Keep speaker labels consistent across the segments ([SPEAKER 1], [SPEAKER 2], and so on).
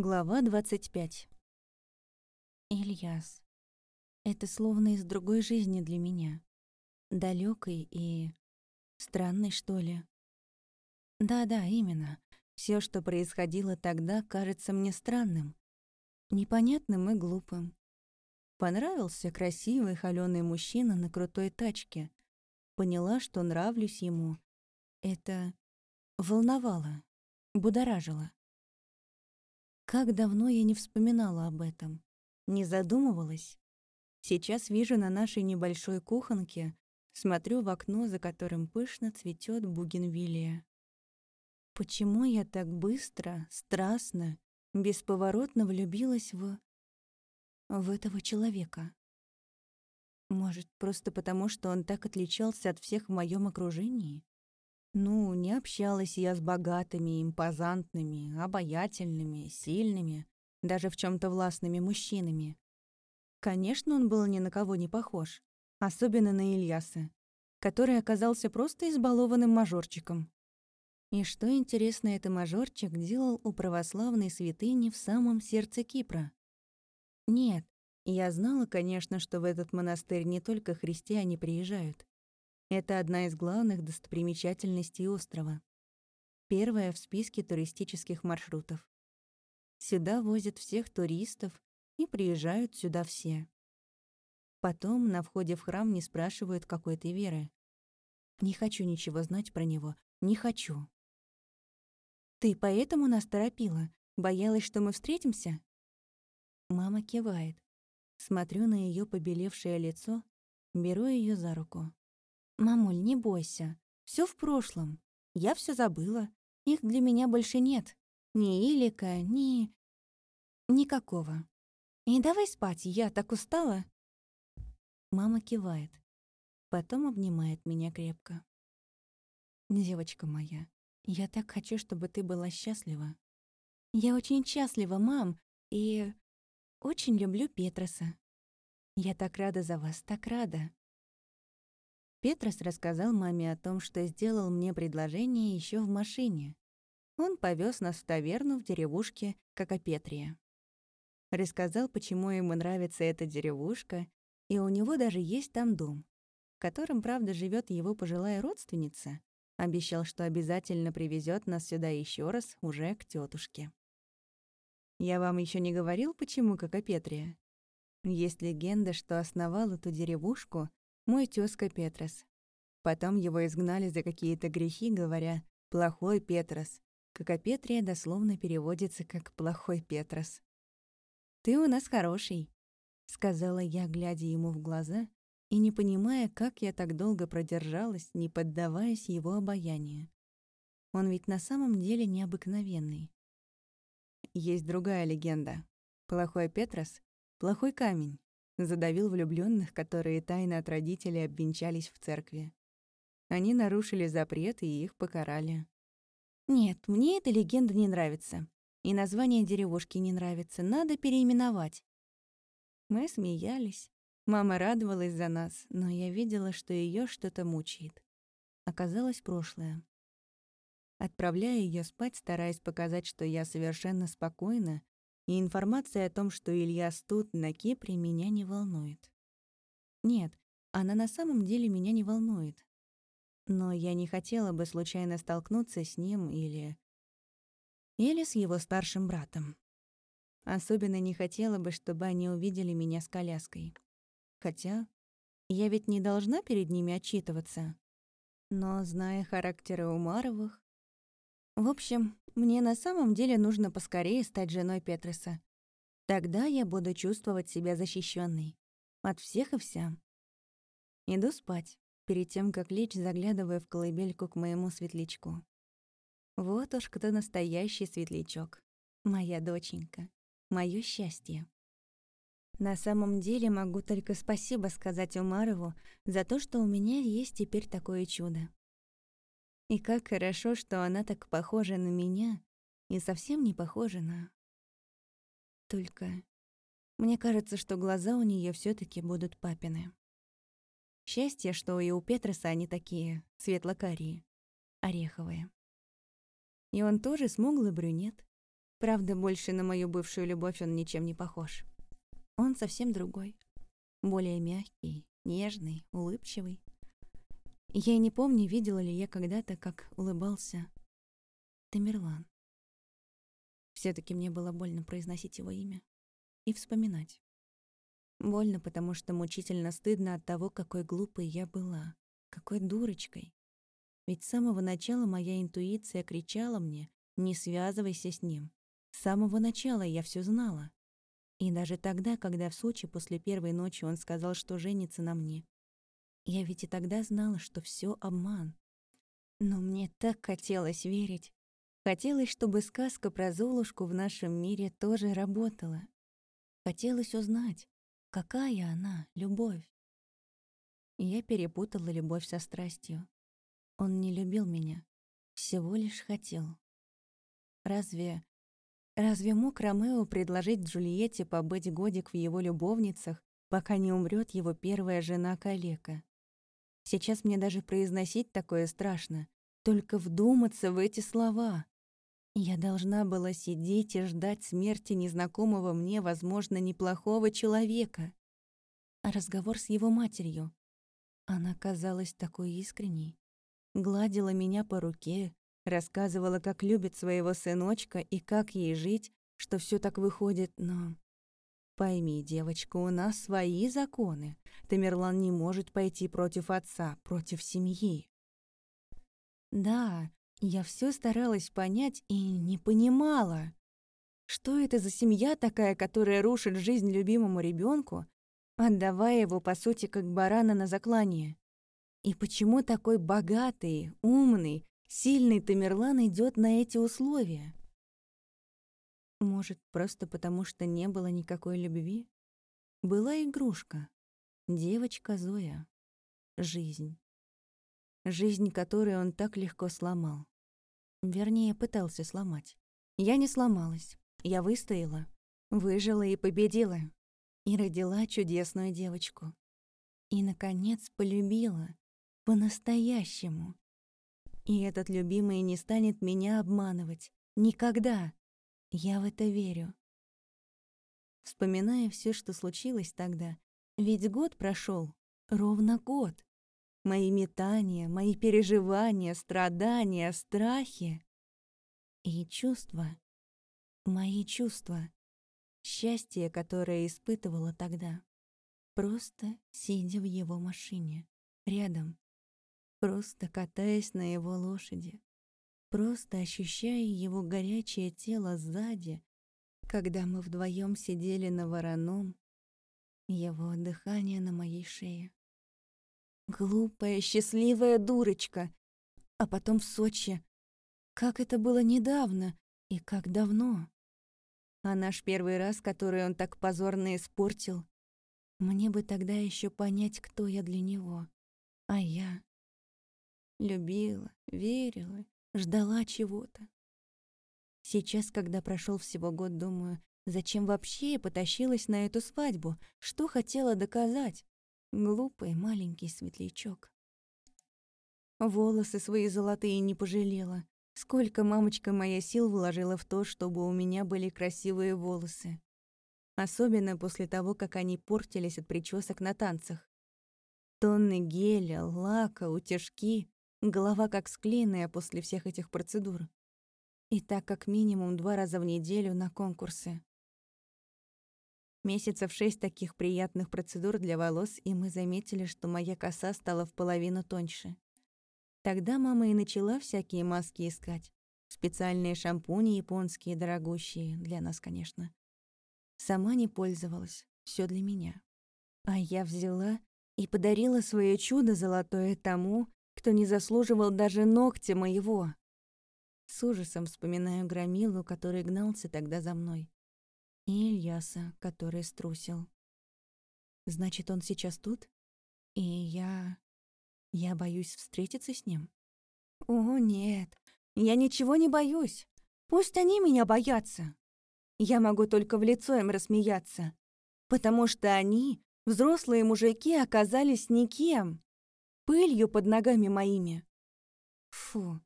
[SPEAKER 1] Глава 25. Ильяс. Это словно из другой жизни для меня. далекой и... странной, что ли. Да-да, именно. Все, что происходило тогда, кажется мне странным. Непонятным и глупым. Понравился красивый холёный мужчина на крутой тачке. Поняла, что нравлюсь ему. Это волновало, будоражило. Как давно я не вспоминала об этом, не задумывалась. Сейчас вижу на нашей небольшой кухонке, смотрю в окно, за которым пышно цветет бугенвилия. Почему я так быстро, страстно, бесповоротно влюбилась в... в этого человека? Может, просто потому, что он так отличался от всех в моем окружении? Ну, не общалась я с богатыми, импозантными, обаятельными, сильными, даже в чем то властными мужчинами. Конечно, он был ни на кого не похож, особенно на Ильяса, который оказался просто избалованным мажорчиком. И что интересно, это мажорчик делал у православной святыни в самом сердце Кипра? Нет, я знала, конечно, что в этот монастырь не только христиане приезжают. Это одна из главных достопримечательностей острова. Первая в списке туристических маршрутов. Сюда возят всех туристов, и приезжают сюда все. Потом на входе в храм не спрашивают, какой ты веры. Не хочу ничего знать про него, не хочу. «Ты поэтому нас торопила? Боялась, что мы встретимся?» Мама кивает. Смотрю на ее побелевшее лицо, беру ее за руку. «Мамуль, не бойся. Все в прошлом. Я все забыла. Их для меня больше нет. Ни Илика, ни... Никакого. И давай спать, я так устала». Мама кивает. Потом обнимает меня крепко. «Девочка моя, я так хочу, чтобы ты была счастлива. Я очень счастлива, мам, и очень люблю Петроса. Я так рада за вас, так рада. Петрос рассказал маме о том, что сделал мне предложение еще в машине. Он повез нас в таверну в деревушке Кокопетрия. Рассказал, почему ему нравится эта деревушка, и у него даже есть там дом, в котором, правда, живет его пожилая родственница. Обещал, что обязательно привезет нас сюда еще раз, уже к тетушке. Я вам еще не говорил, почему Кокопетрия? Есть легенда, что основал эту деревушку мой тёзка Петрос. Потом его изгнали за какие-то грехи, говоря «плохой Петрос». Кокопетрия дословно переводится как «плохой Петрос». «Ты у нас хороший», — сказала я, глядя ему в глаза и не понимая, как я так долго продержалась, не поддаваясь его обаянию. Он ведь на самом деле необыкновенный. Есть другая легенда. Плохой Петрос — плохой камень задавил влюбленных, которые тайно от родителей обвенчались в церкви. Они нарушили запрет, и их покарали. «Нет, мне эта легенда не нравится. И название деревушки не нравится. Надо переименовать». Мы смеялись. Мама радовалась за нас, но я видела, что ее что-то мучает. Оказалось прошлое. Отправляя ее спать, стараясь показать, что я совершенно спокойна, и информация о том, что Ильяс тут, на Кипре, меня не волнует. Нет, она на самом деле меня не волнует. Но я не хотела бы случайно столкнуться с ним или... Или с его старшим братом. Особенно не хотела бы, чтобы они увидели меня с коляской. Хотя я ведь не должна перед ними отчитываться. Но, зная характеры Умаровых... В общем, мне на самом деле нужно поскорее стать женой Петреса. Тогда я буду чувствовать себя защищенной От всех и вся. Иду спать, перед тем, как лечь, заглядывая в колыбельку к моему светлячку. Вот уж кто настоящий светлячок. Моя доченька. Моё счастье. На самом деле могу только спасибо сказать Умарову за то, что у меня есть теперь такое чудо. И как хорошо, что она так похожа на меня и совсем не похожа на... Только мне кажется, что глаза у нее все таки будут папины. Счастье, что и у Петроса они такие, светло-карие, ореховые. И он тоже смуглый брюнет. Правда, больше на мою бывшую любовь он ничем не похож. Он совсем другой. Более мягкий, нежный, улыбчивый. Я и не помню, видела ли я когда-то, как улыбался Тамерлан. все таки мне было больно произносить его имя и вспоминать. Больно, потому что мучительно стыдно от того, какой глупой я была, какой дурочкой. Ведь с самого начала моя интуиция кричала мне «не связывайся с ним». С самого начала я все знала. И даже тогда, когда в Сочи после первой ночи он сказал, что женится на мне, я ведь и тогда знала, что все обман. Но мне так хотелось верить. Хотелось, чтобы сказка про Золушку в нашем мире тоже работала. Хотелось узнать, Какая она, любовь? Я перепутала любовь со страстью. Он не любил меня, всего лишь хотел. Разве... Разве мог Ромео предложить Джульетте побыть годик в его любовницах, пока не умрет его первая жена Калека? Сейчас мне даже произносить такое страшно, только вдуматься в эти слова. Я должна была сидеть и ждать смерти незнакомого мне, возможно, неплохого человека. А разговор с его матерью. Она казалась такой искренней. Гладила меня по руке, рассказывала, как любит своего сыночка и как ей жить, что все так выходит, но... Пойми, девочка, у нас свои законы. Тамерлан не может пойти против отца, против семьи. Да, я все старалась понять и не понимала. Что это за семья такая, которая рушит жизнь любимому ребенку, отдавая его, по сути, как барана на заклание? И почему такой богатый, умный, сильный Тамерлан идет на эти условия? Может, просто потому, что не было никакой любви? Была игрушка. Девочка Зоя. Жизнь жизнь которую он так легко сломал. Вернее, пытался сломать. Я не сломалась. Я выстояла, выжила и победила. И родила чудесную девочку. И, наконец, полюбила. По-настоящему. И этот любимый не станет меня обманывать. Никогда. Я в это верю. Вспоминая все, что случилось тогда, ведь год прошел, ровно год. Мои метания, мои переживания, страдания, страхи и чувства. Мои чувства. Счастье, которое испытывала тогда. Просто сидя в его машине, рядом. Просто катаясь на его лошади. Просто ощущая его горячее тело сзади, когда мы вдвоем сидели на вороном, его дыхание на моей шее. Глупая, счастливая дурочка. А потом в Сочи. Как это было недавно и как давно. А наш первый раз, который он так позорно испортил. Мне бы тогда еще понять, кто я для него. А я любила, верила, ждала чего-то. Сейчас, когда прошел всего год, думаю, зачем вообще я потащилась на эту свадьбу? Что хотела доказать? Глупый маленький светлячок. Волосы свои золотые не пожалела. Сколько мамочка моя сил вложила в то, чтобы у меня были красивые волосы. Особенно после того, как они портились от причесок на танцах. Тонны геля, лака, утяжки, голова как склеенная после всех этих процедур. И так как минимум два раза в неделю на конкурсы. Месяцев шесть таких приятных процедур для волос, и мы заметили, что моя коса стала в половину тоньше. Тогда мама и начала всякие маски искать. Специальные шампуни японские, дорогущие, для нас, конечно. Сама не пользовалась, все для меня. А я взяла и подарила свое чудо золотое тому, кто не заслуживал даже ногтя моего. С ужасом вспоминаю Громилу, который гнался тогда за мной и Ильяса, который струсил. Значит, он сейчас тут? И я... Я боюсь встретиться с ним? О, нет, я ничего не боюсь. Пусть они меня боятся. Я могу только в лицо им рассмеяться, потому что они, взрослые мужики, оказались никем, пылью под ногами моими. Фу,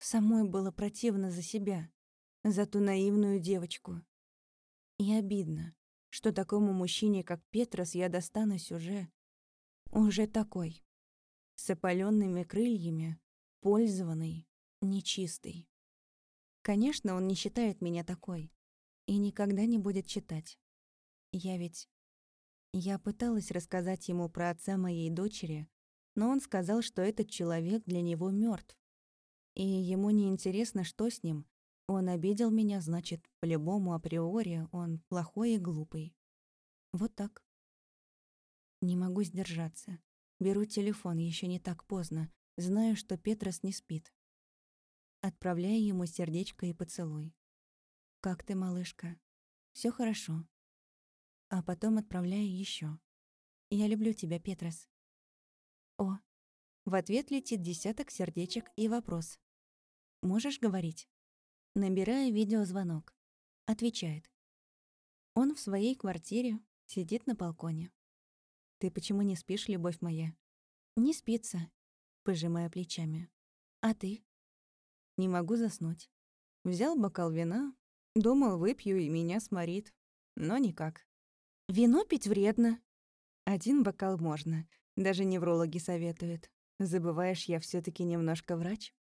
[SPEAKER 1] самой было противно за себя. за ту наивную девочку. И обидно, что такому мужчине, как Петрос, я достанусь уже... уже такой. С опалёнными крыльями, пользованный, нечистый. Конечно, он не считает меня такой и никогда не будет читать. Я ведь... Я пыталась рассказать ему про отца моей дочери, но он сказал, что этот человек для него мертв. И ему не интересно, что с ним. Он обидел меня, значит, по-любому априори он плохой и глупый. Вот так. Не могу сдержаться. Беру телефон, еще не так поздно. Знаю, что Петрос не спит. Отправляю ему сердечко и поцелуй. «Как ты, малышка? Все хорошо?» А потом отправляю еще. «Я люблю тебя, Петрос». О, в ответ летит десяток сердечек и вопрос. «Можешь говорить?» Набираю видеозвонок. Отвечает. Он в своей квартире, сидит на балконе. «Ты почему не спишь, любовь моя?» «Не спится», пожимая плечами. «А ты?» «Не могу заснуть. Взял бокал вина, думал, выпью и меня сморит. Но никак. Вино пить вредно. Один бокал можно, даже неврологи советуют. Забываешь, я все таки немножко врач?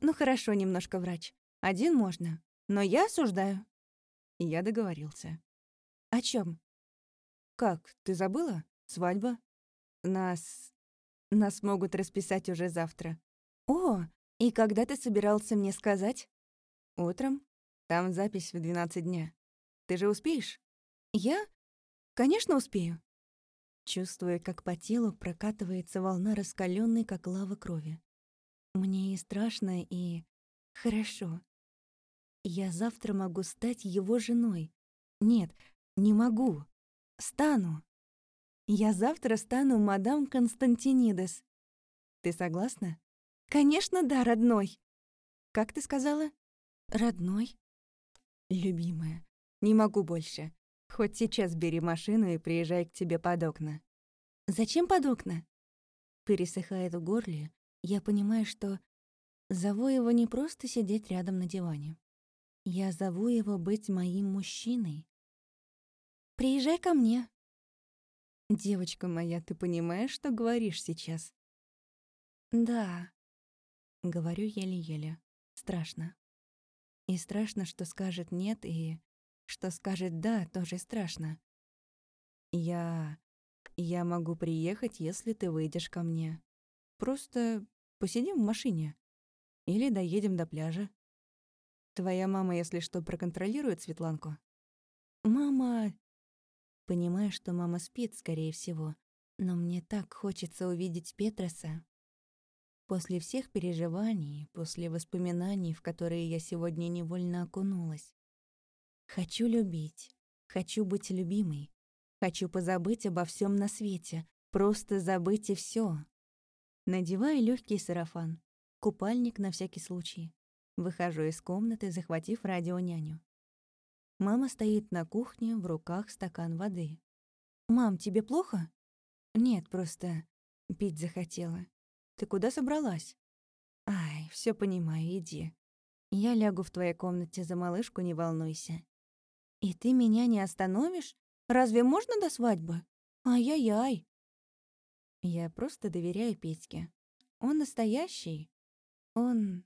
[SPEAKER 1] Ну хорошо, немножко врач. Один можно, но я осуждаю. Я договорился. О чем? Как, ты забыла? Свадьба? Нас... Нас могут расписать уже завтра. О, и когда ты собирался мне сказать? Утром. Там запись в 12 дня. Ты же успеешь? Я? Конечно, успею. Чувствуя, как по телу прокатывается волна раскаленной, как лава крови. Мне и страшно, и хорошо. Я завтра могу стать его женой. Нет, не могу. Стану. Я завтра стану мадам Константинидес. Ты согласна? Конечно, да, родной. Как ты сказала? Родной? Любимая, не могу больше. Хоть сейчас бери машину и приезжай к тебе под окна. Зачем под окна? Пересыхает в горле. Я понимаю, что зову его не просто сидеть рядом на диване. Я зову его быть моим мужчиной. Приезжай ко мне. Девочка моя, ты понимаешь, что говоришь сейчас? Да. Говорю еле-еле. Страшно. И страшно, что скажет «нет», и что скажет «да», тоже страшно. Я... я могу приехать, если ты выйдешь ко мне. Просто посидим в машине. Или доедем до пляжа. Твоя мама, если что, проконтролирует Светланку? Мама... Понимаю, что мама спит, скорее всего, но мне так хочется увидеть Петроса. После всех переживаний, после воспоминаний, в которые я сегодня невольно окунулась. Хочу любить, хочу быть любимой, хочу позабыть обо всем на свете, просто забыть и все. Надеваю легкий сарафан, купальник на всякий случай. Выхожу из комнаты, захватив радионяню. Мама стоит на кухне, в руках стакан воды. «Мам, тебе плохо?» «Нет, просто пить захотела. Ты куда собралась?» «Ай, все понимаю, иди. Я лягу в твоей комнате за малышку, не волнуйся». «И ты меня не остановишь? Разве можно до свадьбы? Ай-яй-яй!» Я просто доверяю Петьке. Он настоящий. Он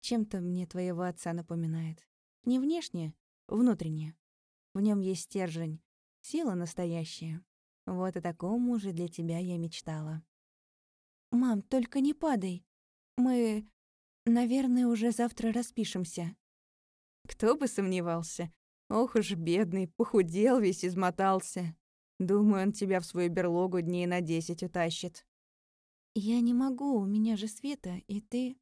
[SPEAKER 1] чем-то мне твоего отца напоминает. Не внешне, внутренне. В нем есть стержень, сила настоящая. Вот о таком муже для тебя я мечтала. «Мам, только не падай. Мы, наверное, уже завтра распишемся». Кто бы сомневался. Ох уж бедный, похудел весь, измотался. Думаю, он тебя в свою берлогу дней на десять утащит. Я не могу, у меня же Света, и ты...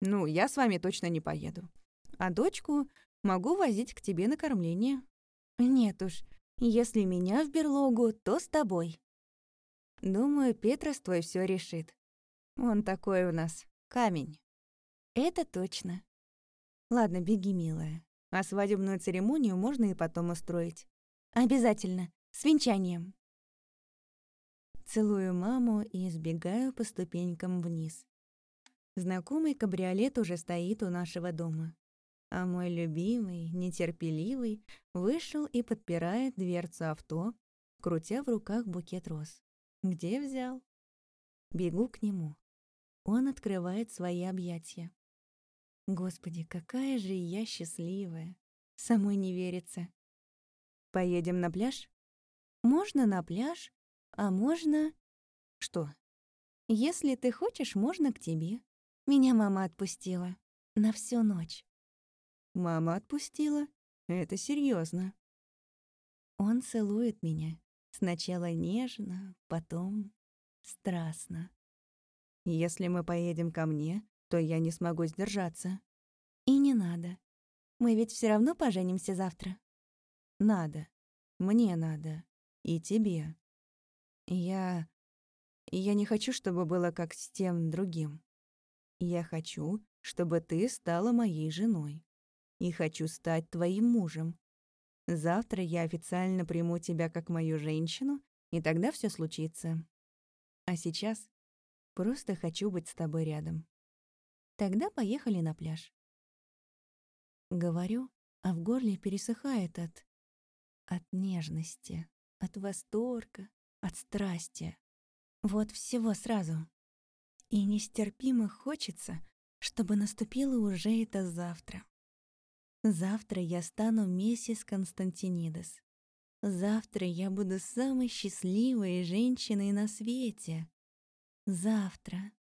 [SPEAKER 1] Ну, я с вами точно не поеду. А дочку могу возить к тебе на кормление. Нет уж, если меня в берлогу, то с тобой. Думаю, Петрос твой все решит. Он такой у нас камень. Это точно. Ладно, беги, милая. А свадебную церемонию можно и потом устроить. Обязательно. С венчанием. Целую маму и сбегаю по ступенькам вниз. Знакомый кабриолет уже стоит у нашего дома. а мой любимый, нетерпеливый, вышел и подпирает дверцу авто, крутя в руках букет роз. Где взял? Бегу к нему. Он открывает свои объятия. Господи, какая же я счастливая. Самой не верится. Поедем на пляж? Можно на пляж, а можно... Что? Если ты хочешь, можно к тебе. Меня мама отпустила. На всю ночь. Мама отпустила? Это серьезно. Он целует меня. Сначала нежно, потом страстно. Если мы поедем ко мне, то я не смогу сдержаться. И не надо. Мы ведь все равно поженимся завтра. Надо. Мне надо. И тебе. Я... Я не хочу, чтобы было как с тем другим. Я хочу, чтобы ты стала моей женой. И хочу стать твоим мужем. Завтра я официально приму тебя как мою женщину, и тогда все случится. А сейчас просто хочу быть с тобой рядом. Тогда поехали на пляж. Говорю, а в горле пересыхает от... от нежности, от восторга, от страсти. Вот всего сразу. И нестерпимо хочется, чтобы наступило уже это завтра. Завтра я стану миссис Константинидес. Завтра я буду самой счастливой женщиной на свете. Завтра.